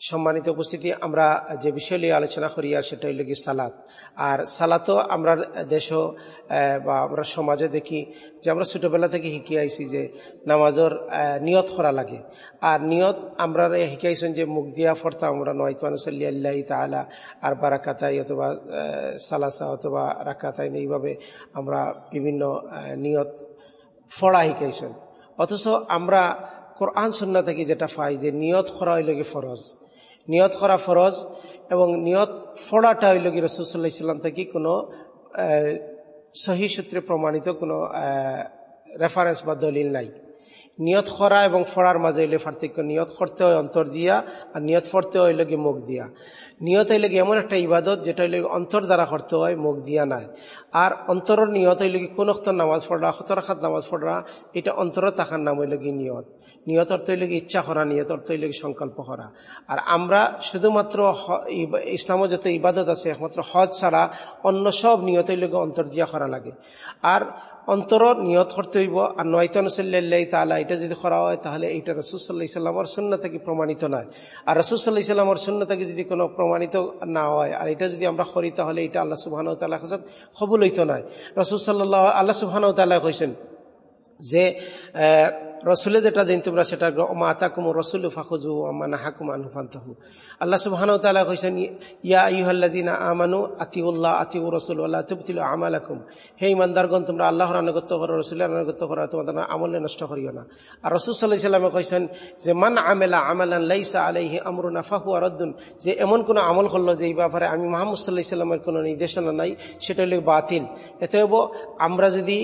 সম্মানিত উপস্থিতি, আমরা যে বিষয় নিয়ে আলোচনা করি আর সেটা হইল কি সালাত। আর সালাতও আমরা দেশও বা আমরা সমাজে দেখি যে আমরা ছোটবেলা থেকে শিখি আইছি যে নামাজর নিয়ত করা লাগে। আর নিয়ত আমরা শিখাইছেন যে মুখ দিয়া ফর্তা, আমরা নয়তো আনুসল্লি আল্লাহ তালা আর বা রাকাতাই অথবা সালাসা অথবা রাকাতাই এইভাবে আমরা বিভিন্ন নিয়ত ফড়া শিখাইছেন অথচ আমরা কোরআন সন্না থেকে যেটা পাই যে নিয়ত করা হইল কি ফরজ। নিয়ত করা ফরজ এবং নিয়ত ফোড়াটা হইল কি রসুল্লাহ ইসলাম থেকে কোনো সহি সূত্রে প্রমাণিত কোনো রেফারেন্স বা দলিল নাই। নিয়ত করা এবং ফড়ার মাঝে হইলে পার্থক্য, নিয়ত করতে হয় অন্তর দিয়া আর নিয়ত ফরতে হইল কি মুখ দিয়া। নিয়ত হইলে কি এমন একটা ইবাদত যেটা হইলে অন্তর দ্বারা করতে হয়, মুখ দিয়া নাই। আর অন্তরের নিয়ত হইলে কি কোন অক্তর নামাজ পড়া, সতর খাত নামাজ পড়া, এটা অন্তরের থাকার নাম হইল কি নিয়ত। নিয়ত অর্থ হইলে কি ইচ্ছা করা, নিয়ত অর্থ হইলে কি সংকল্প করা। আর আমরা শুধুমাত্র ইসলামের যত ইবাদত আছে, একমাত্র হজ ছাড়া অন্য সব নিয়ত হইলে অন্তর দিয়া করা লাগে। আর অন্তর নিয়ত করতে হইব। আর নয়তানুসাল্লাহ তালা এটা যদি করা হয়, তাহলে এইটা রসুসাল্লাহ ইসলামর শূন্য থেকে প্রমাণিত নয়। আর রসুসাল্লাহ ইসলামর শূন্য থেকে যদি কোনো প্রমাণিত না হয়, আর এটা যদি আমরা করি, তাহলে এটা আল্লাহ সুবাহ তাল্লাহ কাছে হইত নয়। রসুসাল্লাহ আল্লাহ সুবাহ তাল্লাহ কইছেন যে রসুলে যেটা দিন, তোমরা সেটা মা আতাকুম রসুল ফাখুজু আমা নাহাকুম আনহুফান্তাহু আল্লাহ সুবহান তালা কইছেন, ইয়া ইহাল্লাজিনা আমানু আতিউল্লাহ আতিউ রসুল আল্লাহ তুবতিল আমালাকুম। হে ইমানদারগণ তোমরা আল্লাহর আনুগত্য করো, রসুলের আনুগত্য করো তোমাদের আমলে নষ্ট করিও না। আর রসুল সাল্লাহ সাল্লামে কইছেন যে, মান আমেলা আমালান লাইসা আলাইহি আমরুনা ফাহু আরদ্দুন যে এমন কোনো আমল করল যে এই ব্যাপারে আমি মোহাম্মদ সাল্লাহ সাল্লামের কোনো নির্দেশনা নাই, সেটা হলো বাতিল। এতে আমরা যদি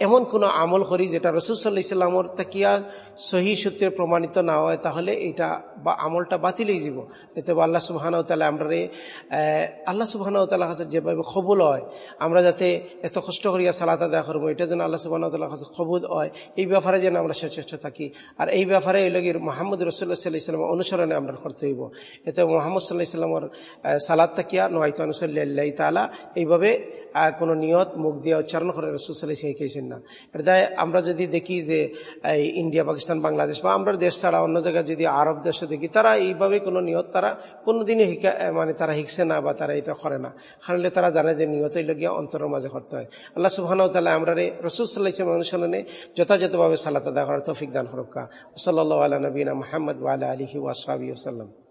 এমন কোনো আমল করি যেটা রসুল সাল্লাহ ইসলামর তাকিয়া সহি সূত্রে প্রমাণিত না হয়, তাহলে এটা বা আমলটা বাতিল হয়ে যাব এতে আল্লাহ সুবাহানাও তালা আমরা আল্লাহ সুবাহানাও তালা কাছে যেভাবে খবুল হয়, আমরা যাতে এত কষ্ট করিয়া সালাত আদায় করব, এটা যেন আল্লাহ সুবাহানাও তাল্লাহ কাছে খবুল হয়, এই ব্যাপারে যেন আমরা সচেষ্ট থাকি। আর এই ব্যাপারে এই লগের মোহাম্মদ রসুল্লাহ সাল্লাহ ইসলামের অনুসরণে আমরা করতে হইব। এতে মোহাম্মদ সাল্লাহ ইসলামর সালাদ তাকিয়া নয়তো আনুসল্লাহ তালা এইভাবে কোনো নিয়ত, মুখ দিয়ে উচ্চারণ করে রসুসাল্লাহ শিখিয়েছেন না। এটা আমরা যদি দেখি যে ইন্ডিয়া, পাকিস্তান, বাংলাদেশ বা আমরা দেশ ছাড়া অন্য জায়গায় যদি আরব দেশে দেখি, তারা এইভাবে কোনো নিয়ত, তারা কোনোদিনই শিকা মানে তারা শিখছে না বা তারা এটা করে না। খানলে তারা জানে যে নিয়তই লগিয়া অন্তরের মাঝে করতে হয়। আল্লাহ সুবাহানাও তালা আমরা রে রসুসাল্লাহ ইসলাম অনুসরণে যথাযথভাবে সালাত আদা তৌফিক দান হরক্কা সাল্লাহ আল্লাহ নবীনা মোহাম্মদ ওয়ালা আলহি ওয়াসাবি ওসাল্লাম